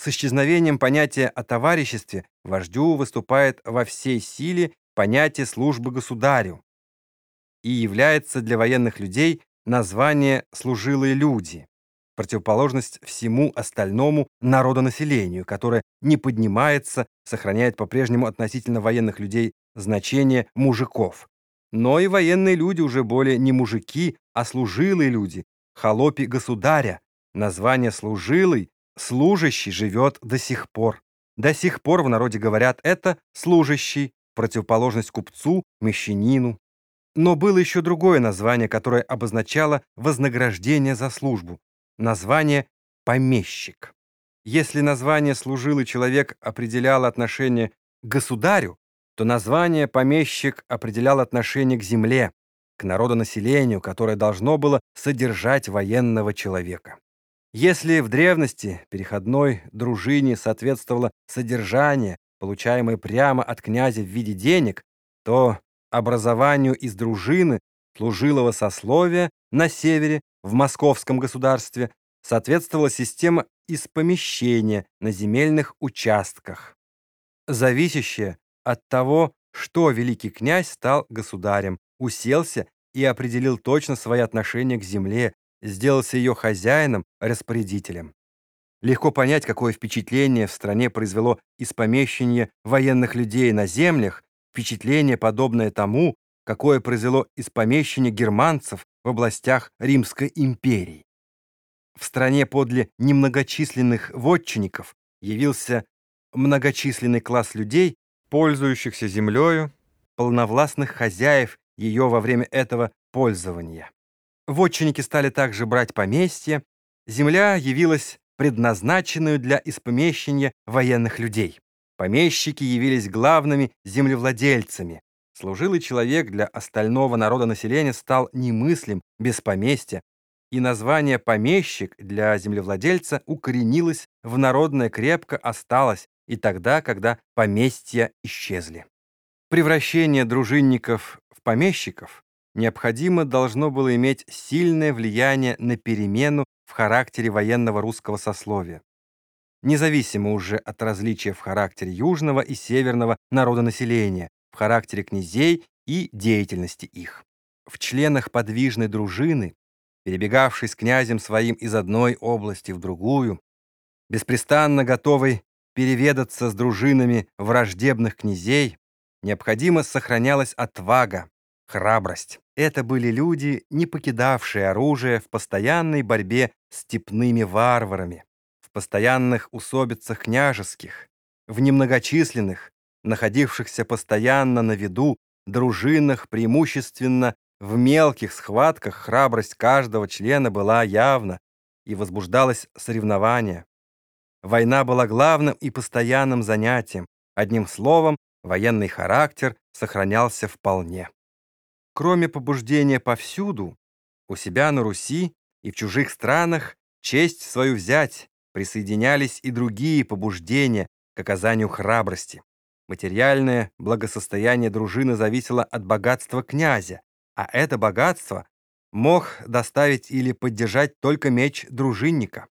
С исчезновением понятия о товариществе вождю выступает во всей силе понятие службы государю и является для военных людей название «служилые люди», противоположность всему остальному народонаселению, которое не поднимается, сохраняет по-прежнему относительно военных людей значение мужиков. Но и военные люди уже более не мужики, а служилые люди, холопи государя. Название «служилый» служащий живет до сих пор. До сих пор в народе говорят это «служащий», противоположность купцу, мещанину. Но было еще другое название, которое обозначало вознаграждение за службу. Название «помещик». Если название «служилый человек» определяло отношение к государю, то название «помещик» определяло отношение к земле, к народонаселению, которое должно было содержать военного человека. Если в древности переходной дружине соответствовало содержание, получаемое прямо от князя в виде денег, то образованию из дружины служилого сословия на севере в московском государстве соответствовала система из помещения на земельных участках, зависящая от того, что великий князь стал государем, уселся и определил точно свои отношения к земле, сделался ее хозяином, распорядителем. Легко понять, какое впечатление в стране произвело испомещение военных людей на землях, впечатление, подобное тому, какое произвело испомещение германцев в областях Римской империи. В стране подле немногочисленных вотчинников явился многочисленный класс людей, пользующихся землею, полновластных хозяев ее во время этого пользования. Вотчинники стали также брать поместья, земля явилась предназначенную для испомещения военных людей. Помещики явились главными землевладельцами. Служилый человек для остального народа населения стал немыслим без поместья, и название «помещик» для землевладельца укоренилось в народное крепко осталось и тогда, когда поместья исчезли. Превращение дружинников в помещиков необходимо должно было иметь сильное влияние на перемену в характере военного русского сословия. Независимо уже от различия в характере южного и северного народонаселения, в характере князей и деятельности их. В членах подвижной дружины, перебегавшей с князем своим из одной области в другую, беспрестанно готовой переведаться с дружинами враждебных князей, необходимо сохранялась отвага, храбрость. Это были люди, не покидавшие оружие в постоянной борьбе с степными варварами, в постоянных усобицах княжеских, в немногочисленных, находившихся постоянно на виду, дружинах преимущественно в мелких схватках храбрость каждого члена была явна и возбуждалось соревнование. Война была главным и постоянным занятием. Одним словом, военный характер сохранялся вполне. Кроме побуждения повсюду, у себя на Руси и в чужих странах честь свою взять, присоединялись и другие побуждения к оказанию храбрости. Материальное благосостояние дружины зависело от богатства князя, а это богатство мог доставить или поддержать только меч дружинника.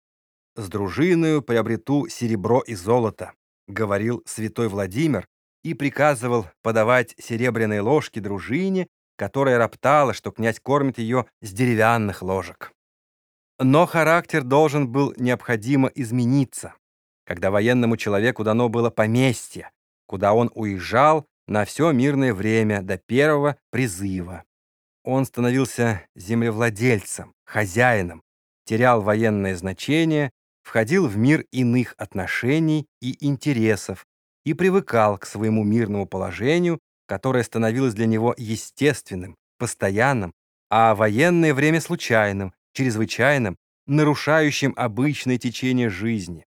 «С дружиною приобрету серебро и золото», — говорил святой Владимир и приказывал подавать серебряные ложки дружине которая роптала, что князь кормит ее с деревянных ложек. Но характер должен был необходимо измениться, когда военному человеку дано было поместье, куда он уезжал на все мирное время до первого призыва. Он становился землевладельцем, хозяином, терял военное значение, входил в мир иных отношений и интересов и привыкал к своему мирному положению которое становилось для него естественным, постоянным, а военное время случайным, чрезвычайным, нарушающим обычное течение жизни.